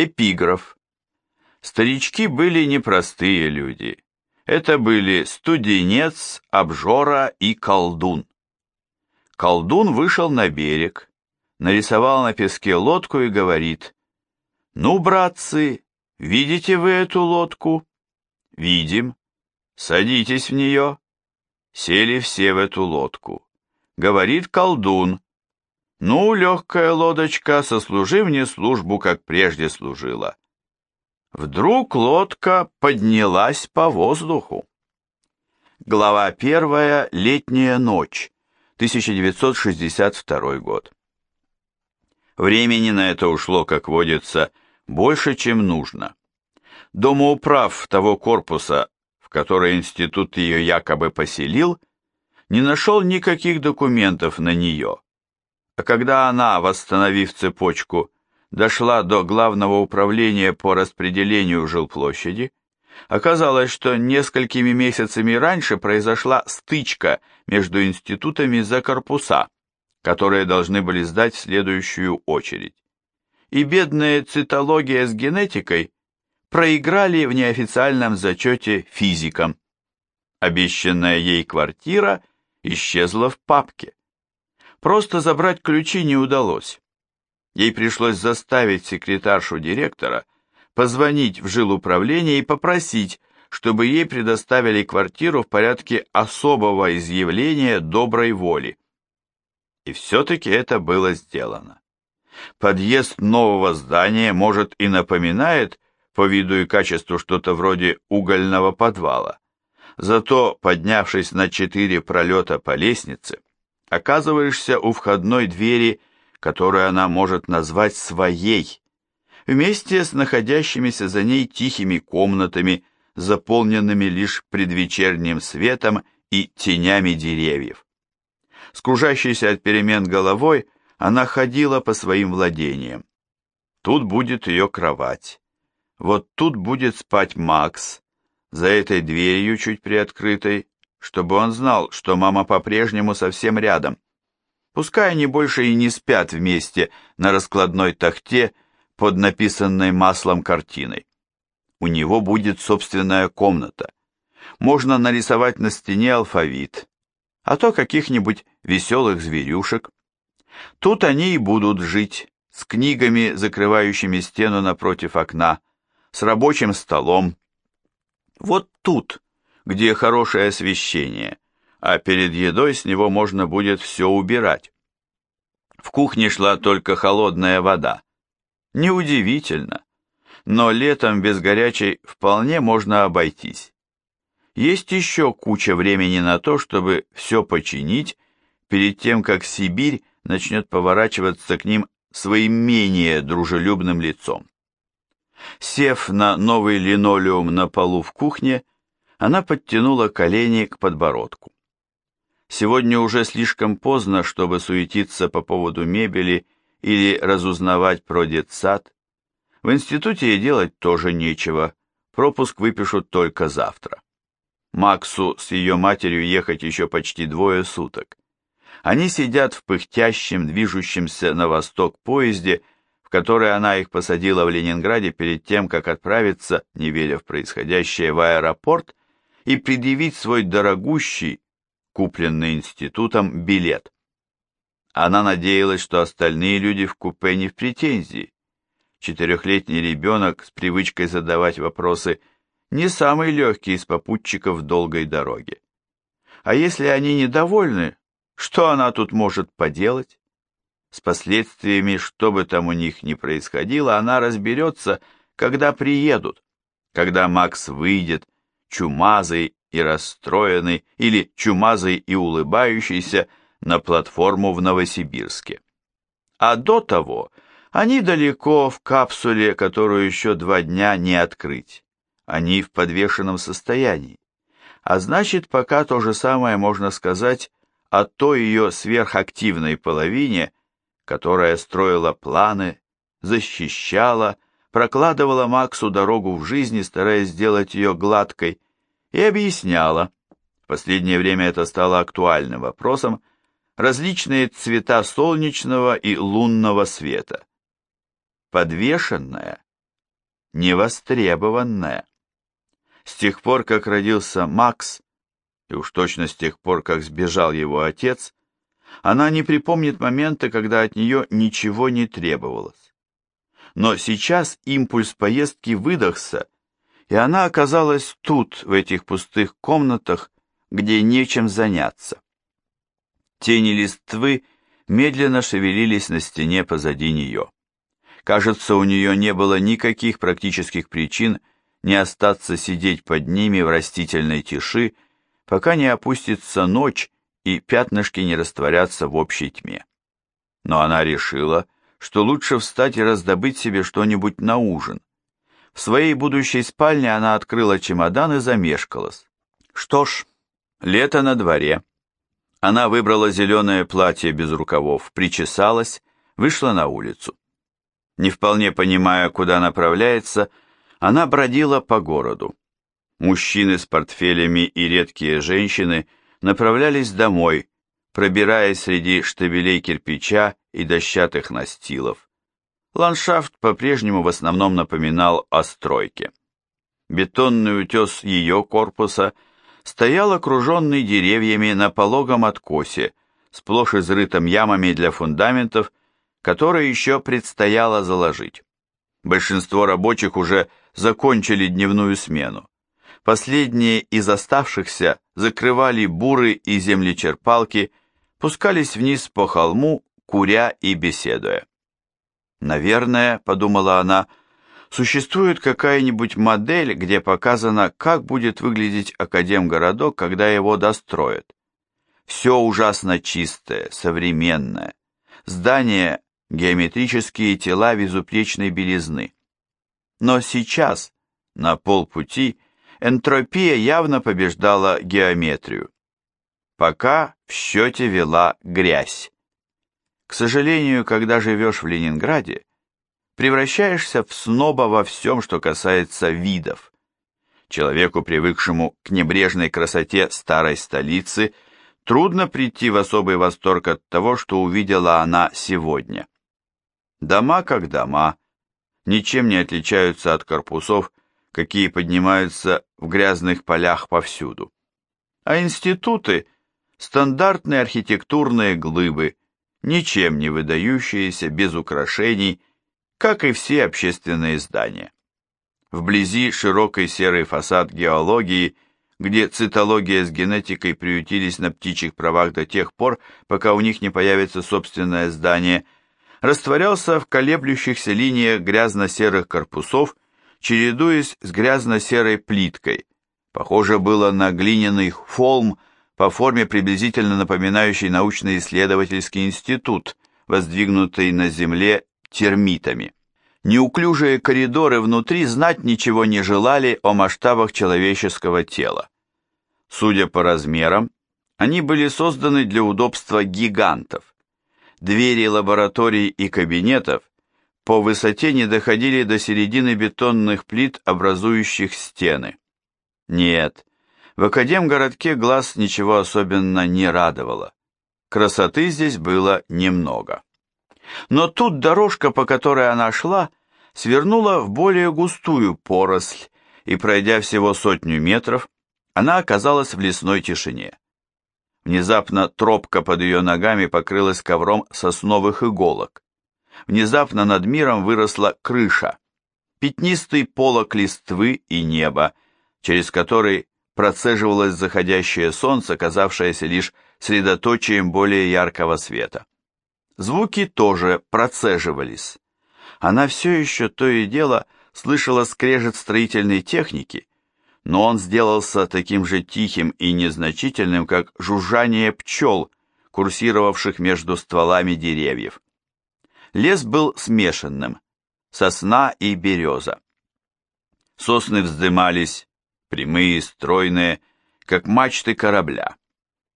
Эпиграф. Старички были непростые люди. Это были студенец, обжора и колдун. Колдун вышел на берег, нарисовал на песке лодку и говорит, «Ну, братцы, видите вы эту лодку?» «Видим. Садитесь в нее». Сели все в эту лодку. Говорит колдун, «Ну, легкая лодочка, сослужи мне службу, как прежде служила». Вдруг лодка поднялась по воздуху. Глава первая. Летняя ночь. 1962 год. Времени на это ушло, как водится, больше, чем нужно. Домоуправ того корпуса, в который институт ее якобы поселил, не нашел никаких документов на нее. А когда она, восстановив цепочку, дошла до главного управления по распределению жилплощади, оказалось, что несколькими месяцами раньше произошла стычка между институтами за корпуса, которые должны были сдать в следующую очередь. И бедная цитология с генетикой проиграли в неофициальном зачете физикам. Обещанная ей квартира исчезла в папке. Просто забрать ключи не удалось. Ей пришлось заставить секретаршу директора позвонить в жилуправление и попросить, чтобы ей предоставили квартиру в порядке особого изъявления доброй воли. И все-таки это было сделано. Подъезд нового здания, может, и напоминает по виду и качеству что-то вроде угольного подвала. Зато, поднявшись на четыре пролета по лестнице, оказываешься у входной двери, которую она может назвать своей, вместе с находящимися за ней тихими комнатами, заполненными лишь предвечерним светом и тенями деревьев. Скружащейся от перемен головой, она ходила по своим владениям. Тут будет ее кровать. Вот тут будет спать Макс, за этой дверью чуть приоткрытой, чтобы он знал, что мама по-прежнему совсем рядом. Пускай они больше и не спят вместе на раскладной тахте под написанной маслом картиной. У него будет собственная комната. Можно нарисовать на стене алфавит, а то каких-нибудь веселых зверюшек. Тут они и будут жить, с книгами, закрывающими стену напротив окна, с рабочим столом. Вот тут, где хорошее освещение, а перед едой с него можно будет все убирать. В кухне шла только холодная вода. Неудивительно, но летом без горячей вполне можно обойтись. Есть еще куча времени на то, чтобы все починить, перед тем, как Сибирь начнет поворачиваться к ним своим менее дружелюбным лицом. Сев на новый линолеум на полу в кухне, она подтянула колени к подбородку. Сегодня уже слишком поздно, чтобы суетиться по поводу мебели или разузнавать про детсад. В институте ей делать тоже нечего, пропуск выпишут только завтра. Максу с ее матерью ехать еще почти двое суток. Они сидят в пыхтящем, движущемся на восток поезде, в который она их посадила в Ленинграде перед тем, как отправиться, не веря в происходящее, в аэропорт и предъявить свой дорогущий, купленный институтом, билет. Она надеялась, что остальные люди в купе не в претензии. Четырехлетний ребенок с привычкой задавать вопросы не самый легкий из попутчиков долгой дороге. А если они недовольны, что она тут может поделать? С последствиями, что бы там у них ни происходило, она разберется, когда приедут, когда Макс выйдет, чумазый и расстроенный или чумазый и улыбающийся на платформу в Новосибирске. А до того они далеко в капсуле, которую еще два дня не открыть. Они в подвешенном состоянии. А значит, пока то же самое можно сказать о той ее сверхактивной половине, которая строила планы, защищала, прокладывала Максу дорогу в жизни, стараясь сделать ее гладкой, и объясняла, в последнее время это стало актуальным вопросом, различные цвета солнечного и лунного света. Подвешенная невостребованная. С тех пор, как родился Макс, и уж точно с тех пор, как сбежал его отец, она не припомнит момента, когда от нее ничего не требовалось. Но сейчас импульс поездки выдохся, и она оказалась тут, в этих пустых комнатах, где нечем заняться. Тени листвы медленно шевелились на стене позади нее. Кажется, у нее не было никаких практических причин не остаться сидеть под ними в растительной тиши, пока не опустится ночь и пятнышки не растворятся в общей тьме. Но она решила, что лучше встать и раздобыть себе что-нибудь на ужин. В своей будущей спальне она открыла чемодан и замешкалась. Что ж, лето на дворе. Она выбрала зеленое платье без рукавов, причесалась, вышла на улицу. Не вполне понимая, куда направляется, она бродила по городу. Мужчины с портфелями и редкие женщины направлялись домой, пробираясь среди штабелей кирпича и дощатых настилов. Ландшафт по-прежнему в основном напоминал о стройке. Бетонный утес ее корпуса стоял окруженный деревьями на пологом откосе, сплошь изрытым ямами для фундаментов, которые еще предстояло заложить. Большинство рабочих уже закончили дневную смену. Последние из оставшихся закрывали буры и землечерпалки, пускались вниз по холму, куря и беседуя. «Наверное, — подумала она, — существует какая-нибудь модель, где показано, как будет выглядеть Академгородок, когда его достроят. Все ужасно чистое, современное. Здания — геометрические тела безупречной белизны. Но сейчас, на полпути, энтропия явно побеждала геометрию. Пока в счете вела грязь. К сожалению, когда живешь в Ленинграде, превращаешься в сноба во всем, что касается видов. Человеку, привыкшему к небрежной красоте старой столицы, трудно прийти в особый восторг от того, что увидела она сегодня. Дома как дома, ничем не отличаются от корпусов, какие поднимаются в грязных полях повсюду. А институты – стандартные архитектурные глыбы, ничем не выдающиеся, без украшений, как и все общественные здания. Вблизи широкий серый фасад геологии, где цитология с генетикой приютились на птичьих правах до тех пор, пока у них не появится собственное здание – растворялся в колеблющихся линиях грязно-серых корпусов, чередуясь с грязно-серой плиткой. Похоже было на глиняный холм по форме приблизительно напоминающий научно-исследовательский институт, воздвигнутый на земле термитами. Неуклюжие коридоры внутри знать ничего не желали о масштабах человеческого тела. Судя по размерам, они были созданы для удобства гигантов двери лабораторий и кабинетов по высоте не доходили до середины бетонных плит, образующих стены. Нет, в Академгородке глаз ничего особенно не радовало. Красоты здесь было немного. Но тут дорожка, по которой она шла, свернула в более густую поросль, и, пройдя всего сотню метров, она оказалась в лесной тишине. Внезапно тропка под ее ногами покрылась ковром сосновых иголок. Внезапно над миром выросла крыша, пятнистый полок листвы и неба, через который процеживалось заходящее солнце, казавшееся лишь средоточием более яркого света. Звуки тоже процеживались. Она все еще то и дело слышала скрежет строительной техники, но он сделался таким же тихим и незначительным, как жужжание пчел, курсировавших между стволами деревьев. Лес был смешанным, сосна и береза. Сосны вздымались, прямые, стройные, как мачты корабля,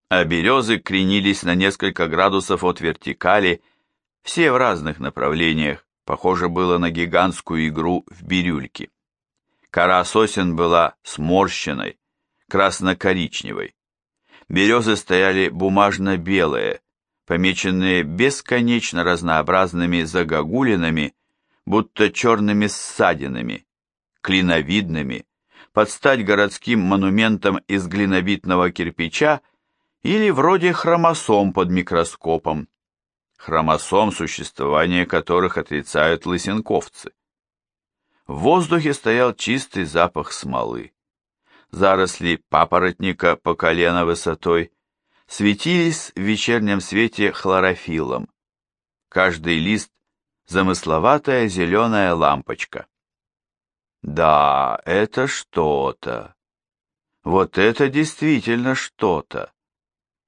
а березы кренились на несколько градусов от вертикали, все в разных направлениях, похоже было на гигантскую игру в бирюльки. Кора сосен была сморщенной, красно-коричневой. Березы стояли бумажно-белые, помеченные бесконечно разнообразными загогулинами, будто черными ссадинами, клиновидными, под стать городским монументам из глинобитного кирпича или вроде хромосом под микроскопом, хромосом, существование которых отрицают лысенковцы. В воздухе стоял чистый запах смолы. Заросли папоротника по колено высотой светились в вечернем свете хлорофиллом. Каждый лист — замысловатая зеленая лампочка. Да, это что-то. Вот это действительно что-то.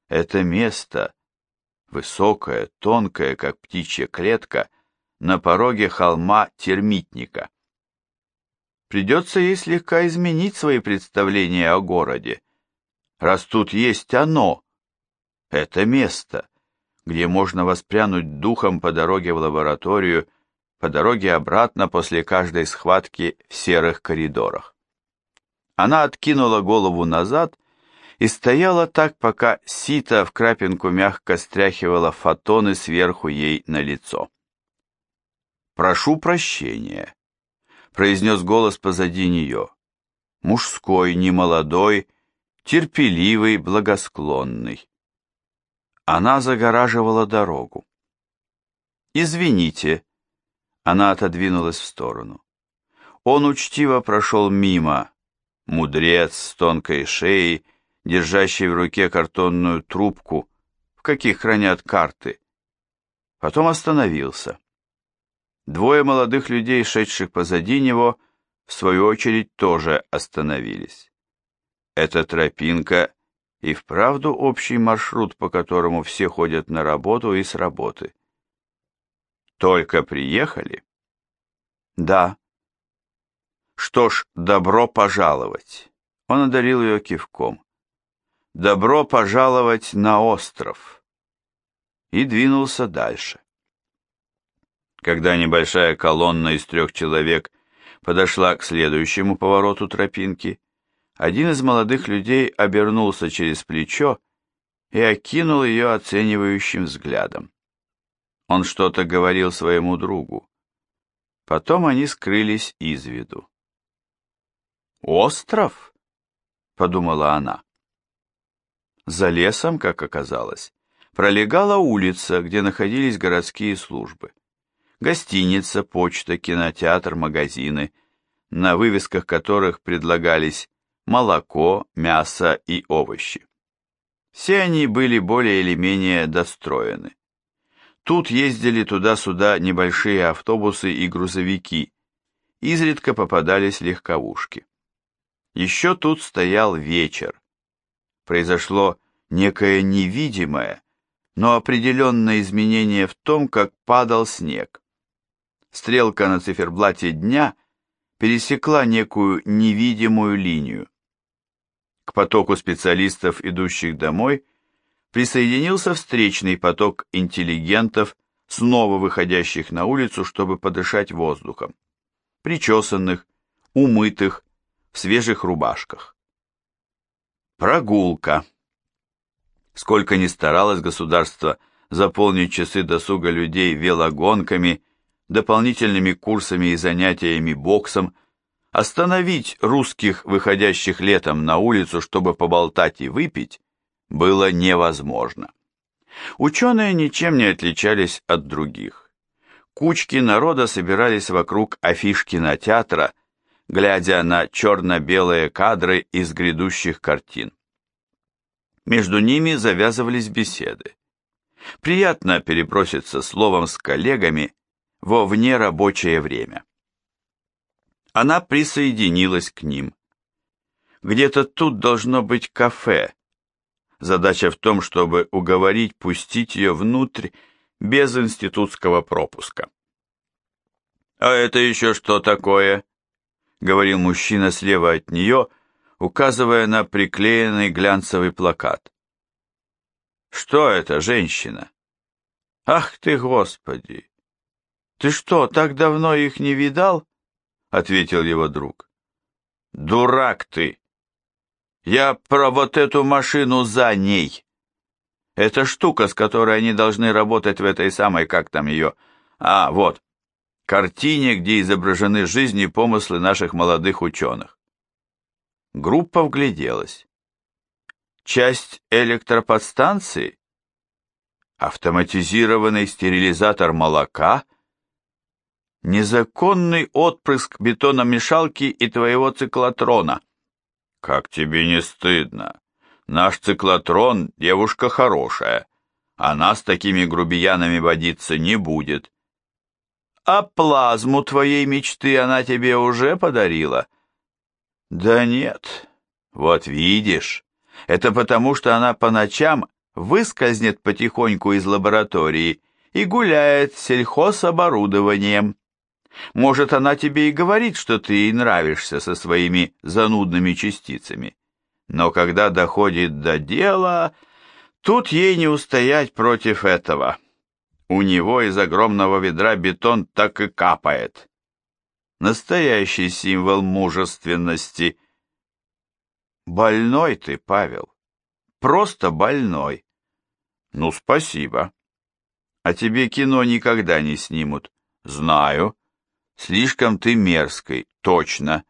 Это место, высокое, тонкое, как птичья клетка, на пороге холма термитника. Придется ей слегка изменить свои представления о городе, раз тут есть оно, это место, где можно воспрянуть духом по дороге в лабораторию, по дороге обратно после каждой схватки в серых коридорах. Она откинула голову назад и стояла так, пока сито в крапинку мягко стряхивала фотоны сверху ей на лицо. «Прошу прощения», — произнес голос позади нее. Мужской, немолодой, терпеливый, благосклонный. Она загораживала дорогу. «Извините», — она отодвинулась в сторону. Он учтиво прошел мимо, мудрец с тонкой шеей, держащий в руке картонную трубку, в каких хранят карты. Потом остановился. Двое молодых людей, шедших позади него, в свою очередь тоже остановились. Эта тропинка и вправду общий маршрут, по которому все ходят на работу и с работы. Только приехали? Да. Что ж, добро пожаловать. Он одарил ее кивком. Добро пожаловать на остров. И двинулся дальше. Когда небольшая колонна из трех человек подошла к следующему повороту тропинки, один из молодых людей обернулся через плечо и окинул ее оценивающим взглядом. Он что-то говорил своему другу. Потом они скрылись из виду. «Остров?» — подумала она. За лесом, как оказалось, пролегала улица, где находились городские службы. Гостиница, почта, кинотеатр, магазины, на вывесках которых предлагались молоко, мясо и овощи. Все они были более или менее достроены. Тут ездили туда-сюда небольшие автобусы и грузовики, изредка попадались легковушки. Еще тут стоял вечер. Произошло некое невидимое, но определенное изменение в том, как падал снег. Стрелка на циферблате дня пересекла некую невидимую линию. К потоку специалистов, идущих домой, присоединился встречный поток интеллигентов, снова выходящих на улицу, чтобы подышать воздухом. Причесанных, умытых, в свежих рубашках. Прогулка. Сколько ни старалось государство заполнить часы досуга людей велогонками, дополнительными курсами и занятиями боксом, Остановить русских, выходящих летом на улицу, чтобы поболтать и выпить, было невозможно. Ученые ничем не отличались от других. Кучки народа собирались вокруг афиш кинотеатра, глядя на черно-белые кадры из грядущих картин. Между ними завязывались беседы. Приятно переброситься словом с коллегами во внерабочее время она присоединилась к ним. Где-то тут должно быть кафе. Задача в том, чтобы уговорить пустить ее внутрь без институтского пропуска. «А это еще что такое?» — говорил мужчина слева от нее, указывая на приклеенный глянцевый плакат. «Что это, женщина?» «Ах ты, Господи! Ты что, так давно их не видал?» ответил его друг. Дурак ты! Я про вот эту машину за ней. Это штука, с которой они должны работать в этой самой, как там ее... А, вот. картине, где изображены жизни и помыслы наших молодых ученых. Группа вгляделась. Часть электроподстанции? Автоматизированный стерилизатор молока? Незаконный отпрыск бетономешалки и твоего циклотрона? Как тебе не стыдно? Наш циклотрон — девушка хорошая. Она с такими грубиянами водиться не будет. А плазму твоей мечты она тебе уже подарила? Да нет. Вот видишь, это потому, что она по ночам выскользнет потихоньку из лаборатории и гуляет с сельхозоборудованием. Может, она тебе и говорит, что ты ей нравишься со своими занудными частицами. Но когда доходит до дела, тут ей не устоять против этого. У него из огромного ведра бетон так и капает. Настоящий символ мужественности. Больной ты, Павел. Просто больной. Ну, спасибо. А тебе кино никогда не снимут. Знаю. Слишком ты мерзкой, точно.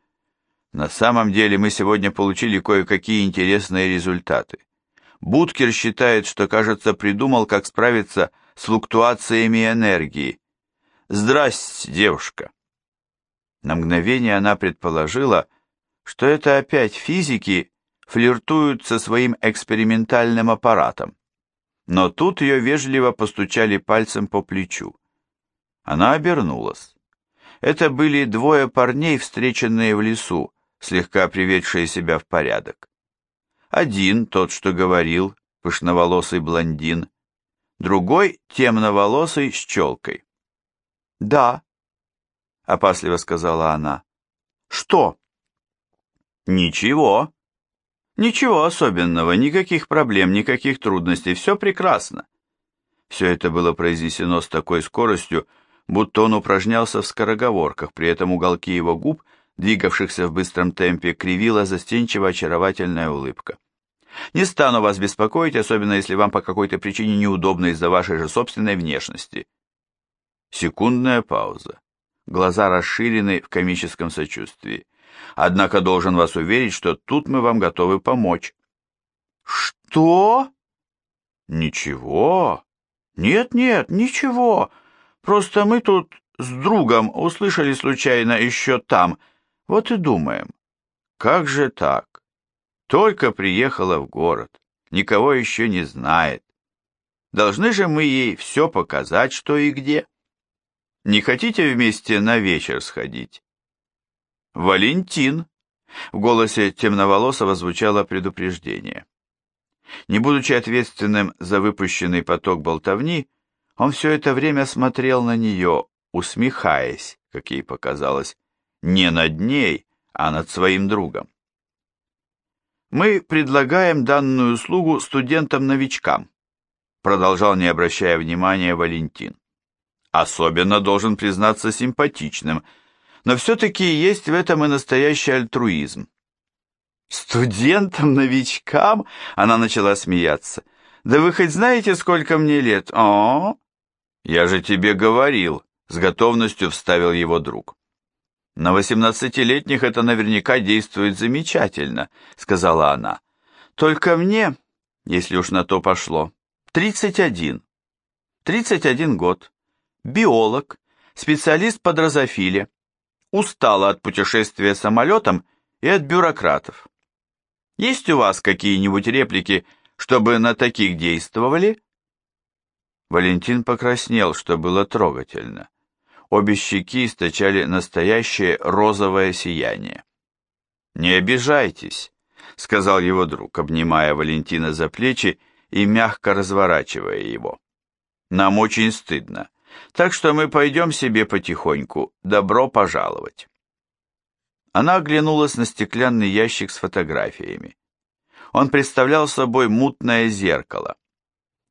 На самом деле мы сегодня получили кое-какие интересные результаты. Будкер считает, что, кажется, придумал, как справиться с флуктуациями энергии. Здрасте, девушка. На мгновение она предположила, что это опять физики флиртуют со своим экспериментальным аппаратом. Но тут ее вежливо постучали пальцем по плечу. Она обернулась. Это были двое парней, встреченные в лесу, слегка приведшие себя в порядок. Один, тот, что говорил, пышноволосый блондин, другой темноволосый с челкой. «Да», — опасливо сказала она. «Что?» «Ничего. Ничего особенного, никаких проблем, никаких трудностей, все прекрасно». Все это было произнесено с такой скоростью, будто он упражнялся в скороговорках, при этом уголки его губ, двигавшихся в быстром темпе, кривила застенчиво очаровательная улыбка. Не стану вас беспокоить, особенно если вам по какой-то причине неудобно из-за вашей же собственной внешности. Секундная пауза. Глаза расширены в комическом сочувствии. Однако должен вас уверить, что тут мы вам готовы помочь. Что? Ничего. Нет-нет, ничего. Просто мы тут с другом услышали случайно еще там. Вот и думаем. Как же так? Только приехала в город, никого еще не знает. Должны же мы ей все показать, что и где. Не хотите вместе на вечер сходить? Валентин. В голосе темноволосого звучало предупреждение. Не будучи ответственным за выпущенный поток болтовни, он все это время смотрел на нее, усмехаясь, как ей показалось, не над ней, а над своим другом. Мы предлагаем данную услугу студентам-новичкам, продолжал, не обращая внимания, Валентин. Особенно должен признаться симпатичным, но все-таки есть в этом и настоящий альтруизм. Студентам-новичкам? Она начала смеяться. Да вы хоть знаете, сколько мне лет? О, я же тебе говорил, с готовностью вставил его друг. «На восемнадцатилетних это наверняка действует замечательно», — сказала она. «Только мне, если уж на то пошло, тридцать один. Тридцать один год. Биолог, специалист по дрозофиле. Устала от путешествия самолетом и от бюрократов. Есть у вас какие-нибудь реплики, чтобы на таких действовали?» Валентин покраснел, что было трогательно. Обе щеки источали настоящее розовое сияние. «Не обижайтесь», — сказал его друг, обнимая Валентина за плечи и мягко разворачивая его. «Нам очень стыдно, так что мы пойдем себе потихоньку. Добро пожаловать». Она оглянулась на стеклянный ящик с фотографиями. Он представлял собой мутное зеркало.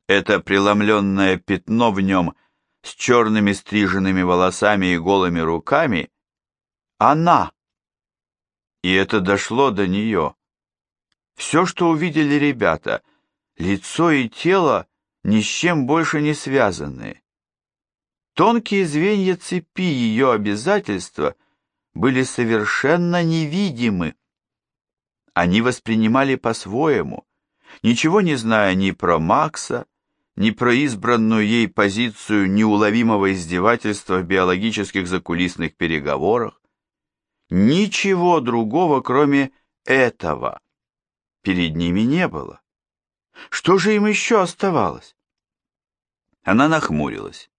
Это преломленное пятно в нем с черными стриженными волосами и голыми руками, она. И это дошло до нее. Все, что увидели ребята, лицо и тело ни с чем больше не связанные. Тонкие звенья цепи ее обязательства были совершенно невидимы. Они воспринимали по-своему, ничего не зная ни про Макса, ни про избранную ей позицию неуловимого издевательства в биологических закулисных переговорах. Ничего другого, кроме этого, перед ними не было. Что же им еще оставалось? Она нахмурилась.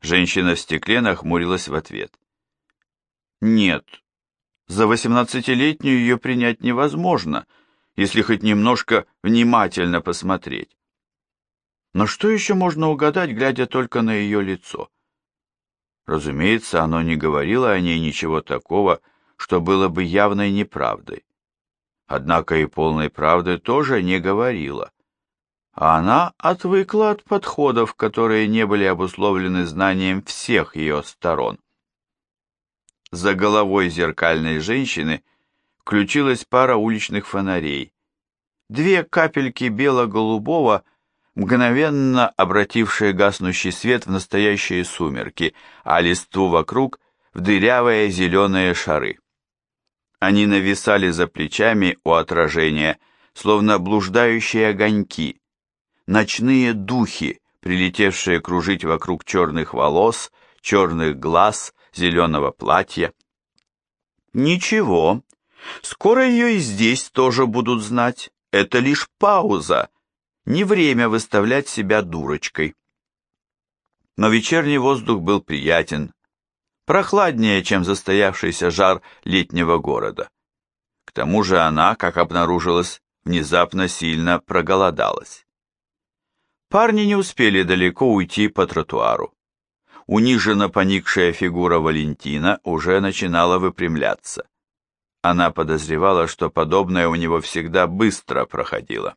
Женщина в стекле нахмурилась в ответ. Нет, за восемнадцатилетнюю ее принять невозможно, если хоть немножко внимательно посмотреть. Но что еще можно угадать, глядя только на ее лицо? Разумеется, оно не говорило о ней ничего такого, что было бы явной неправдой. Однако и полной правды тоже не говорило. А она отвыкла от подходов, которые не были обусловлены знанием всех ее сторон. За головой зеркальной женщины включилась пара уличных фонарей. Две капельки бело-голубого – мгновенно обратившие гаснущий свет в настоящие сумерки, а листву вокруг в дырявые зеленые шары. Они нависали за плечами у отражения, словно блуждающие огоньки, ночные духи, прилетевшие кружить вокруг черных волос, черных глаз, зеленого платья. Ничего, скоро ее и здесь тоже будут знать. Это лишь пауза, не время выставлять себя дурочкой. Но вечерний воздух был приятен, прохладнее, чем застоявшийся жар летнего города. К тому же она, как обнаружилось, внезапно сильно проголодалась. Парни не успели далеко уйти по тротуару. Униженно поникшая фигура Валентина уже начинала выпрямляться. Она подозревала, что подобное у него всегда быстро проходило.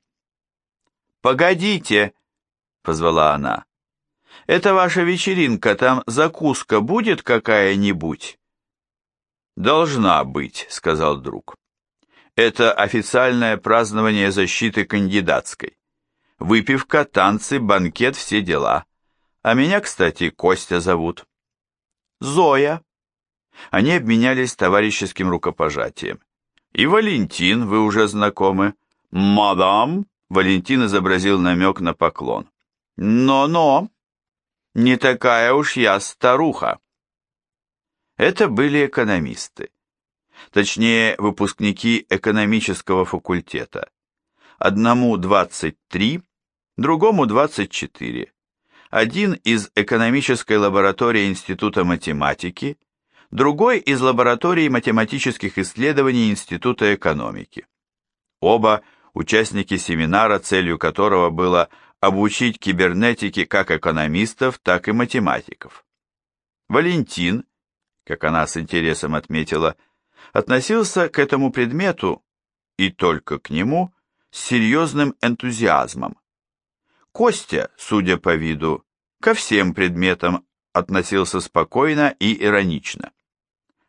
«Погодите!» — позвала она. «Это ваша вечеринка, там закуска будет какая-нибудь?» «Должна быть», — сказал друг. «Это официальное празднование защиты кандидатской. Выпивка, танцы, банкет, все дела. А меня, кстати, Костя зовут». «Зоя». Они обменялись товарищеским рукопожатием. «И Валентин, вы уже знакомы». «Мадам», Валентин изобразил намек на поклон. «Но-но, не такая уж я старуха». Это были экономисты. Точнее, выпускники экономического факультета. Одному 23, другому 24. Один из экономической лаборатории Института математики, другой из лаборатории математических исследований Института экономики. Оба – участники семинара, целью которого было обучить кибернетике как экономистов, так и математиков. Валентин, как она с интересом отметила, относился к этому предмету, и только к нему, с серьезным энтузиазмом. Костя, судя по виду, ко всем предметам относился спокойно и иронично.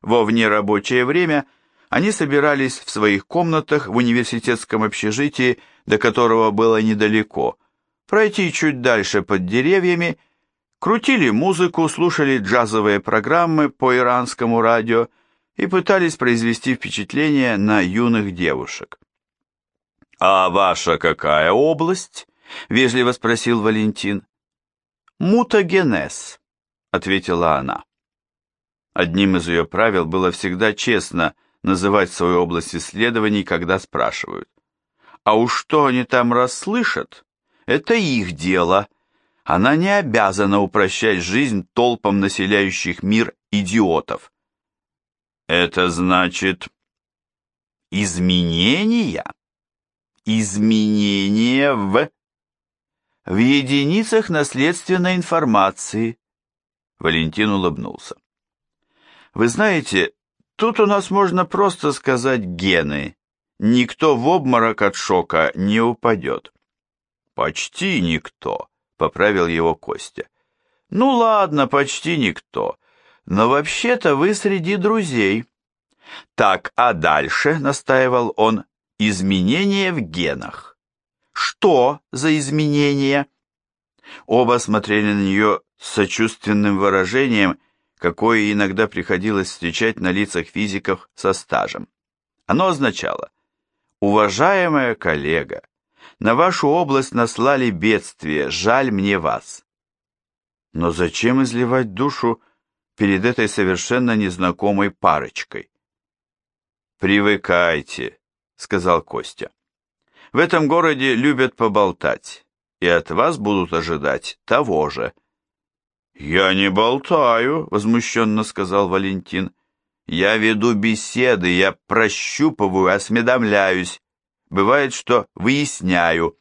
Во внерабочее время – они собирались в своих комнатах в университетском общежитии, до которого было недалеко, пройти чуть дальше под деревьями, крутили музыку, слушали джазовые программы по иранскому радио и пытались произвести впечатление на юных девушек. «А ваша какая область?» — вежливо спросил Валентин. «Мутагенез», — ответила она. Одним из ее правил было всегда честно — называть свою область исследований, когда спрашивают. А уж что они там расслышат, это их дело. Она не обязана упрощать жизнь толпам населяющих мир идиотов. Это значит изменения? Изменения в... В единицах наследственной информации. Валентин улыбнулся. Вы знаете, Тут у нас можно просто сказать гены. Никто в обморок от шока не упадет. Почти никто, поправил его Костя. Ну ладно, почти никто. Но вообще-то вы среди друзей. Так, а дальше, настаивал он, изменения в генах. Что за изменения? Оба смотрели на нее с сочувственным выражением, какое иногда приходилось встречать на лицах физиков со стажем. Оно означало «Уважаемая коллега, на вашу область наслали бедствие, жаль мне вас». Но зачем изливать душу перед этой совершенно незнакомой парочкой? «Привыкайте», — сказал Костя. «В этом городе любят поболтать, и от вас будут ожидать того же». «Я не болтаю», — возмущенно сказал Валентин. «Я веду беседы, я прощупываю, осведомляюсь. Бывает, что выясняю.